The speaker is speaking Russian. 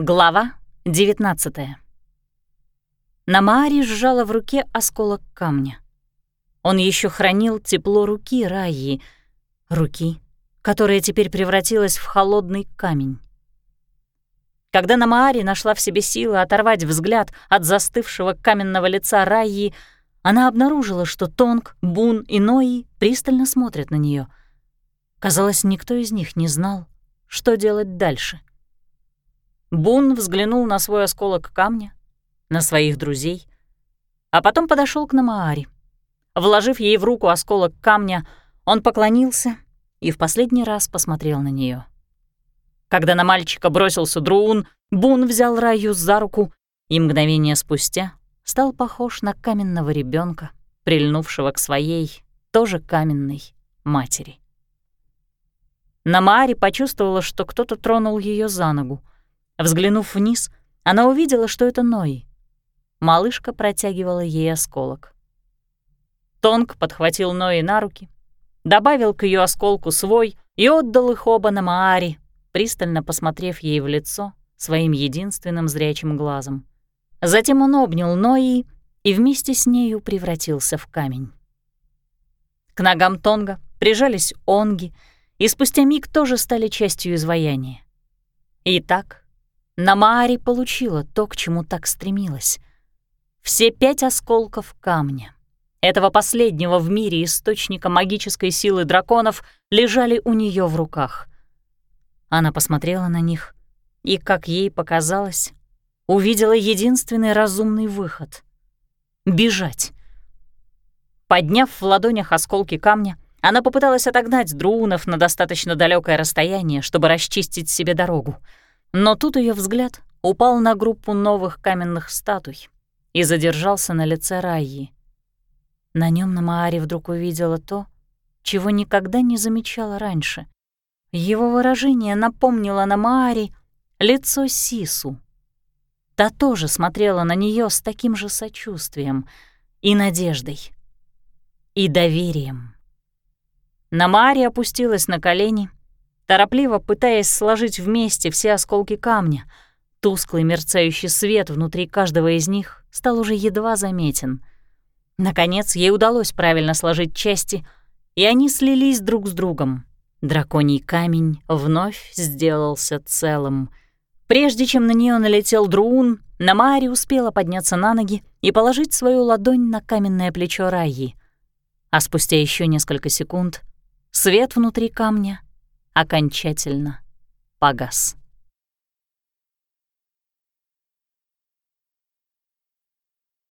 Глава 19 Намаари сжала в руке осколок камня. Он еще хранил тепло руки Раи, руки, которая теперь превратилась в холодный камень. Когда Намаари нашла в себе силы оторвать взгляд от застывшего каменного лица Раи, она обнаружила, что Тонг, Бун и Нои пристально смотрят на нее. Казалось, никто из них не знал, что делать дальше. Бун взглянул на свой осколок камня, на своих друзей, а потом подошел к Намаари. Вложив ей в руку осколок камня, он поклонился и в последний раз посмотрел на нее. Когда на мальчика бросился Друун, Бун взял Раю за руку и мгновение спустя стал похож на каменного ребенка, прильнувшего к своей, тоже каменной, матери. Намаари почувствовала, что кто-то тронул ее за ногу. Взглянув вниз, она увидела, что это Ной. Малышка протягивала ей осколок. Тонг подхватил Нои на руки, добавил к ее осколку свой и отдал их оба на Маари, пристально посмотрев ей в лицо своим единственным зрячим глазом. Затем он обнял Нои и вместе с нею превратился в камень. К ногам Тонга прижались онги, и спустя миг тоже стали частью изваяния. Итак, Намаари получила то, к чему так стремилась. Все пять осколков камня, этого последнего в мире источника магической силы драконов, лежали у нее в руках. Она посмотрела на них и, как ей показалось, увидела единственный разумный выход — бежать. Подняв в ладонях осколки камня, она попыталась отогнать друунов на достаточно далекое расстояние, чтобы расчистить себе дорогу — но тут ее взгляд упал на группу новых каменных статуй и задержался на лице Райи. На нем Намаари вдруг увидела то, чего никогда не замечала раньше. Его выражение напомнило Намаари лицо Сису. Та тоже смотрела на нее с таким же сочувствием и надеждой, и доверием. Намаари опустилась на колени торопливо пытаясь сложить вместе все осколки камня. Тусклый мерцающий свет внутри каждого из них стал уже едва заметен. Наконец, ей удалось правильно сложить части, и они слились друг с другом. Драконий камень вновь сделался целым. Прежде чем на нее налетел Друун, Намари успела подняться на ноги и положить свою ладонь на каменное плечо Раи. А спустя еще несколько секунд свет внутри камня окончательно погас.